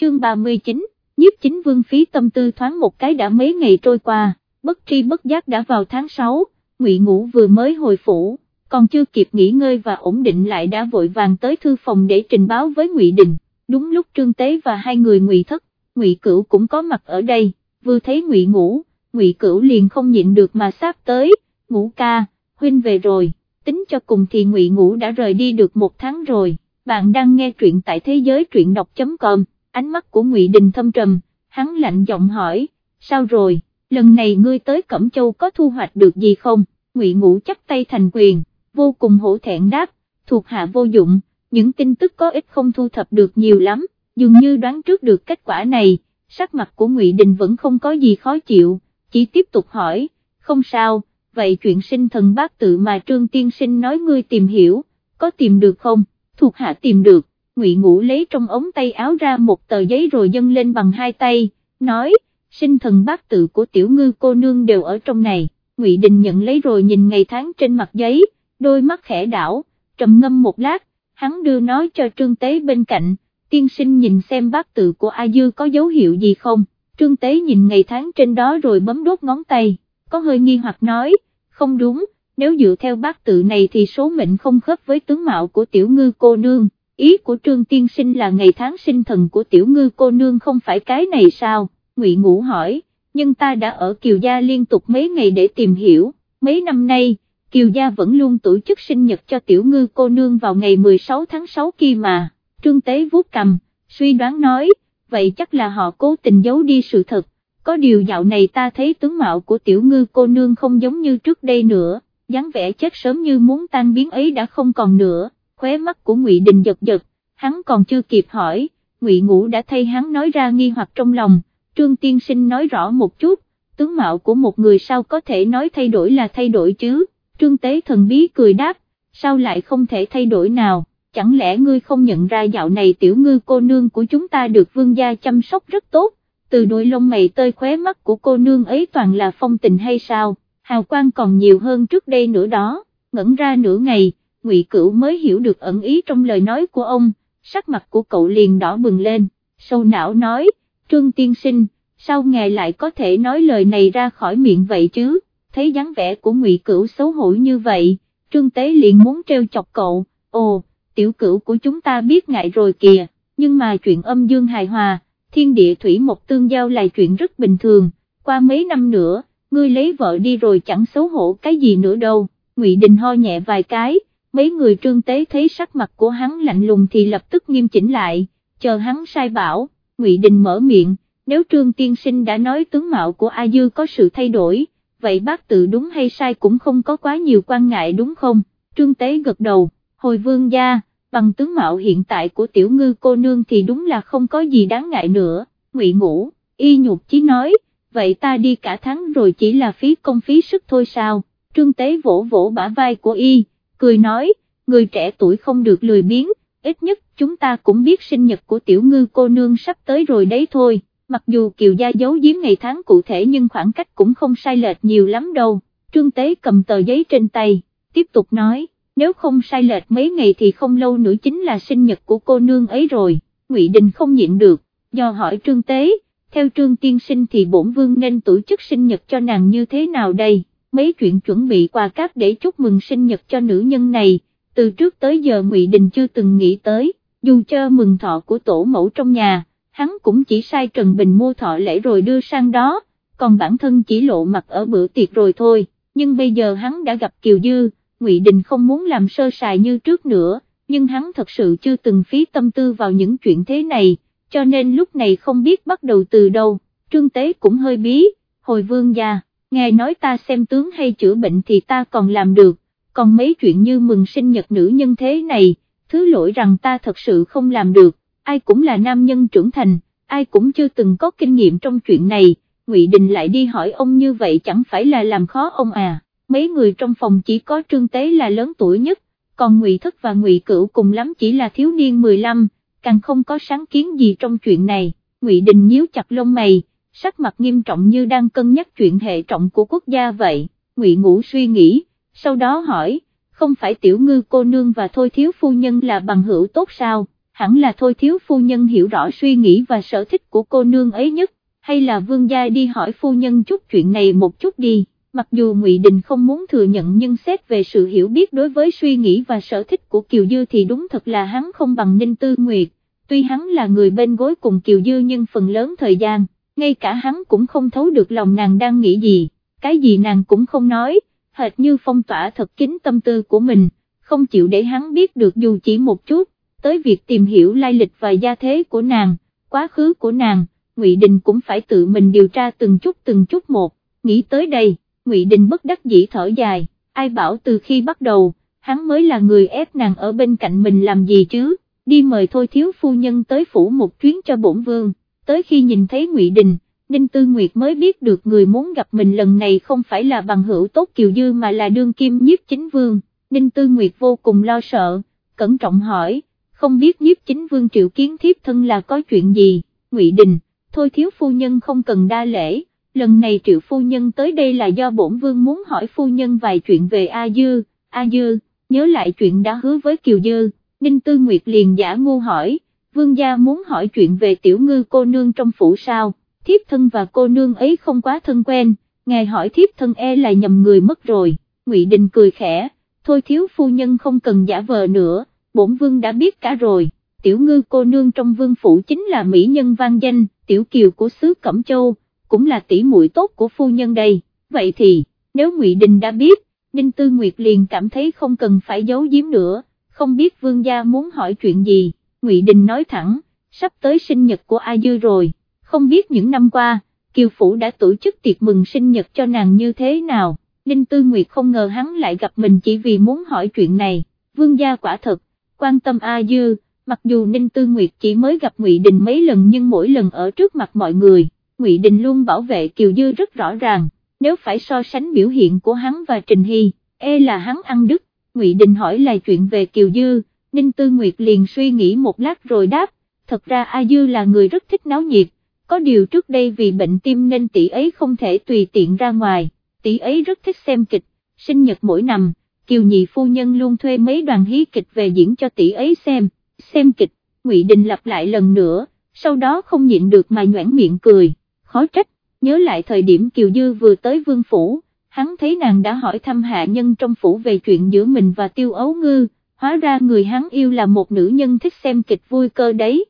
chương 39, nhiếp chính vương phí tâm tư thoáng một cái đã mấy ngày trôi qua, bất tri bất giác đã vào tháng 6, ngụy Ngũ vừa mới hồi phủ, còn chưa kịp nghỉ ngơi và ổn định lại đã vội vàng tới thư phòng để trình báo với ngụy Đình, đúng lúc Trương Tế và hai người ngụy Thất, ngụy Cửu cũng có mặt ở đây, vừa thấy ngụy Ngũ, ngụy Cửu liền không nhịn được mà sáp tới, ngũ ca, huynh về rồi, tính cho cùng thì ngụy Ngũ đã rời đi được một tháng rồi, bạn đang nghe truyện tại thế giới truyện đọc.com ánh mắt của Ngụy Đình thâm trầm, hắn lạnh giọng hỏi, sao rồi, lần này ngươi tới Cẩm Châu có thu hoạch được gì không, Ngụy Ngũ chắp tay thành quyền, vô cùng hổ thẹn đáp, thuộc hạ vô dụng, những tin tức có ích không thu thập được nhiều lắm, dường như đoán trước được kết quả này, sắc mặt của Ngụy Đình vẫn không có gì khó chịu, chỉ tiếp tục hỏi, không sao, vậy chuyện sinh thần bác tự mà Trương Tiên Sinh nói ngươi tìm hiểu, có tìm được không, thuộc hạ tìm được, Ngụy Ngũ lấy trong ống tay áo ra một tờ giấy rồi dâng lên bằng hai tay, nói, sinh thần bát tự của tiểu ngư cô nương đều ở trong này, Ngụy Đình nhận lấy rồi nhìn ngày tháng trên mặt giấy, đôi mắt khẽ đảo, trầm ngâm một lát, hắn đưa nói cho Trương Tế bên cạnh, tiên sinh nhìn xem bát tự của A Dư có dấu hiệu gì không, Trương Tế nhìn ngày tháng trên đó rồi bấm đốt ngón tay, có hơi nghi hoặc nói, không đúng, nếu dựa theo bát tự này thì số mệnh không khớp với tướng mạo của tiểu ngư cô nương ý của Trương Tiên Sinh là ngày tháng sinh thần của tiểu ngư cô nương không phải cái này sao, Ngụy Ngũ hỏi, nhưng ta đã ở Kiều Gia liên tục mấy ngày để tìm hiểu, mấy năm nay, Kiều Gia vẫn luôn tổ chức sinh nhật cho tiểu ngư cô nương vào ngày 16 tháng 6 kia mà, Trương Tế vuốt cầm, suy đoán nói, vậy chắc là họ cố tình giấu đi sự thật, có điều dạo này ta thấy tướng mạo của tiểu ngư cô nương không giống như trước đây nữa, dáng vẻ chết sớm như muốn tan biến ấy đã không còn nữa khóe mắt của Ngụy Đình giật giật, hắn còn chưa kịp hỏi, Ngụy Ngũ đã thay hắn nói ra nghi hoặc trong lòng, Trương Tiên Sinh nói rõ một chút, tướng mạo của một người sao có thể nói thay đổi là thay đổi chứ, Trương Tế thần bí cười đáp, sao lại không thể thay đổi nào, chẳng lẽ ngươi không nhận ra dạo này tiểu ngư cô nương của chúng ta được vương gia chăm sóc rất tốt, từ đôi lông mày tơi khóe mắt của cô nương ấy toàn là phong tình hay sao, hào quang còn nhiều hơn trước đây nữa đó, ngẩn ra nửa ngày, Ngụy Cửu mới hiểu được ẩn ý trong lời nói của ông, sắc mặt của cậu liền đỏ bừng lên, sâu não nói, Trương Tiên Sinh, sao ngài lại có thể nói lời này ra khỏi miệng vậy chứ, thấy dáng vẻ của Ngụy Cửu xấu hổ như vậy, Trương Tế liền muốn treo chọc cậu, ồ, tiểu cửu của chúng ta biết ngại rồi kìa, nhưng mà chuyện âm dương hài hòa, thiên địa thủy một tương giao là chuyện rất bình thường, qua mấy năm nữa, ngươi lấy vợ đi rồi chẳng xấu hổ cái gì nữa đâu, Ngụy Đình ho nhẹ vài cái, mấy người trương tế thấy sắc mặt của hắn lạnh lùng thì lập tức nghiêm chỉnh lại, chờ hắn sai bảo, Ngụy Đình mở miệng, nếu trương tiên sinh đã nói tướng mạo của A Dư có sự thay đổi, vậy bác tự đúng hay sai cũng không có quá nhiều quan ngại đúng không, trương tế gật đầu, hồi vương gia, bằng tướng mạo hiện tại của tiểu ngư cô nương thì đúng là không có gì đáng ngại nữa, Ngụy ngủ y nhục chí nói, vậy ta đi cả tháng rồi chỉ là phí công phí sức thôi sao, trương tế vỗ vỗ bả vai của y, cười nói, người trẻ tuổi không được lười biếng, ít nhất chúng ta cũng biết sinh nhật của tiểu ngư cô nương sắp tới rồi đấy thôi, mặc dù kiều gia giấu giếm ngày tháng cụ thể nhưng khoảng cách cũng không sai lệch nhiều lắm đâu, trương tế cầm tờ giấy trên tay, tiếp tục nói, nếu không sai lệch mấy ngày thì không lâu nữa chính là sinh nhật của cô nương ấy rồi, Ngụy Đình không nhịn được, do hỏi trương tế, theo trương tiên sinh thì bổn vương nên tổ chức sinh nhật cho nàng như thế nào đây? Mấy chuyện chuẩn bị quà cáp để chúc mừng sinh nhật cho nữ nhân này, từ trước tới giờ Ngụy Đình chưa từng nghĩ tới, dù cho mừng thọ của tổ mẫu trong nhà, hắn cũng chỉ sai Trần Bình mua thọ lễ rồi đưa sang đó, còn bản thân chỉ lộ mặt ở bữa tiệc rồi thôi, nhưng bây giờ hắn đã gặp Kiều Dư, Ngụy Đình không muốn làm sơ sài như trước nữa, nhưng hắn thật sự chưa từng phí tâm tư vào những chuyện thế này, cho nên lúc này không biết bắt đầu từ đâu, Trương Tế cũng hơi bí, hồi vương gia. Nghe nói ta xem tướng hay chữa bệnh thì ta còn làm được, còn mấy chuyện như mừng sinh nhật nữ nhân thế này, thứ lỗi rằng ta thật sự không làm được, ai cũng là nam nhân trưởng thành, ai cũng chưa từng có kinh nghiệm trong chuyện này, Ngụy Đình lại đi hỏi ông như vậy chẳng phải là làm khó ông à, mấy người trong phòng chỉ có Trương Tế là lớn tuổi nhất, còn Ngụy Thất và Ngụy Cửu cùng lắm chỉ là thiếu niên 15, càng không có sáng kiến gì trong chuyện này, Ngụy Đình nhíu chặt lông mày, sắc mặt nghiêm trọng như đang cân nhắc chuyện hệ trọng của quốc gia vậy, Ngụy Ngũ suy nghĩ, sau đó hỏi, không phải tiểu ngư cô nương và thôi thiếu phu nhân là bằng hữu tốt sao, hẳn là thôi thiếu phu nhân hiểu rõ suy nghĩ và sở thích của cô nương ấy nhất, hay là vương gia đi hỏi phu nhân chút chuyện này một chút đi, mặc dù Ngụy Đình không muốn thừa nhận nhưng xét về sự hiểu biết đối với suy nghĩ và sở thích của Kiều Dư thì đúng thật là hắn không bằng Ninh Tư Nguyệt, tuy hắn là người bên gối cùng Kiều Dư nhưng phần lớn thời gian, ngay cả hắn cũng không thấu được lòng nàng đang nghĩ gì, cái gì nàng cũng không nói, hệt như phong tỏa thật kín tâm tư của mình, không chịu để hắn biết được dù chỉ một chút, tới việc tìm hiểu lai lịch và gia thế của nàng, quá khứ của nàng, Ngụy Đình cũng phải tự mình điều tra từng chút từng chút một, nghĩ tới đây, Ngụy Đình bất đắc dĩ thở dài, ai bảo từ khi bắt đầu, hắn mới là người ép nàng ở bên cạnh mình làm gì chứ, đi mời thôi thiếu phu nhân tới phủ một chuyến cho bổn vương, tới khi nhìn thấy Ngụy Đình, Ninh Tư Nguyệt mới biết được người muốn gặp mình lần này không phải là bằng hữu tốt Kiều Dư mà là đương kim nhiếp chính vương, Ninh Tư Nguyệt vô cùng lo sợ, cẩn trọng hỏi, không biết nhiếp chính vương triệu kiến thiếp thân là có chuyện gì, Ngụy Đình, thôi thiếu phu nhân không cần đa lễ, lần này triệu phu nhân tới đây là do bổn vương muốn hỏi phu nhân vài chuyện về A Dư, A Dư, nhớ lại chuyện đã hứa với Kiều Dư, Ninh Tư Nguyệt liền giả ngu hỏi, vương gia muốn hỏi chuyện về tiểu ngư cô nương trong phủ sao, thiếp thân và cô nương ấy không quá thân quen, ngài hỏi thiếp thân e là nhầm người mất rồi, Ngụy Đình cười khẽ, thôi thiếu phu nhân không cần giả vờ nữa, bổn vương đã biết cả rồi, tiểu ngư cô nương trong vương phủ chính là mỹ nhân vang danh, tiểu kiều của xứ Cẩm Châu, cũng là tỷ muội tốt của phu nhân đây, vậy thì, nếu Ngụy Đình đã biết, Ninh Tư Nguyệt liền cảm thấy không cần phải giấu giếm nữa, không biết vương gia muốn hỏi chuyện gì, Ngụy Đình nói thẳng, sắp tới sinh nhật của A Dư rồi, không biết những năm qua, Kiều Phủ đã tổ chức tiệc mừng sinh nhật cho nàng như thế nào, Ninh Tư Nguyệt không ngờ hắn lại gặp mình chỉ vì muốn hỏi chuyện này, vương gia quả thật, quan tâm A Dư, mặc dù Ninh Tư Nguyệt chỉ mới gặp Ngụy Đình mấy lần nhưng mỗi lần ở trước mặt mọi người, Ngụy Đình luôn bảo vệ Kiều Dư rất rõ ràng, nếu phải so sánh biểu hiện của hắn và Trình Hy, e là hắn ăn đứt, Ngụy Đình hỏi là chuyện về Kiều Dư, Ninh Tư Nguyệt liền suy nghĩ một lát rồi đáp, thật ra A Dư là người rất thích náo nhiệt, có điều trước đây vì bệnh tim nên tỷ ấy không thể tùy tiện ra ngoài, tỷ ấy rất thích xem kịch, sinh nhật mỗi năm, Kiều Nhị Phu Nhân luôn thuê mấy đoàn hí kịch về diễn cho tỷ ấy xem, xem kịch, Ngụy Đình lặp lại lần nữa, sau đó không nhịn được mà nhoảng miệng cười, khó trách, nhớ lại thời điểm Kiều Dư vừa tới vương phủ, hắn thấy nàng đã hỏi thăm hạ nhân trong phủ về chuyện giữa mình và tiêu ấu ngư, hóa ra người hắn yêu là một nữ nhân thích xem kịch vui cơ đấy.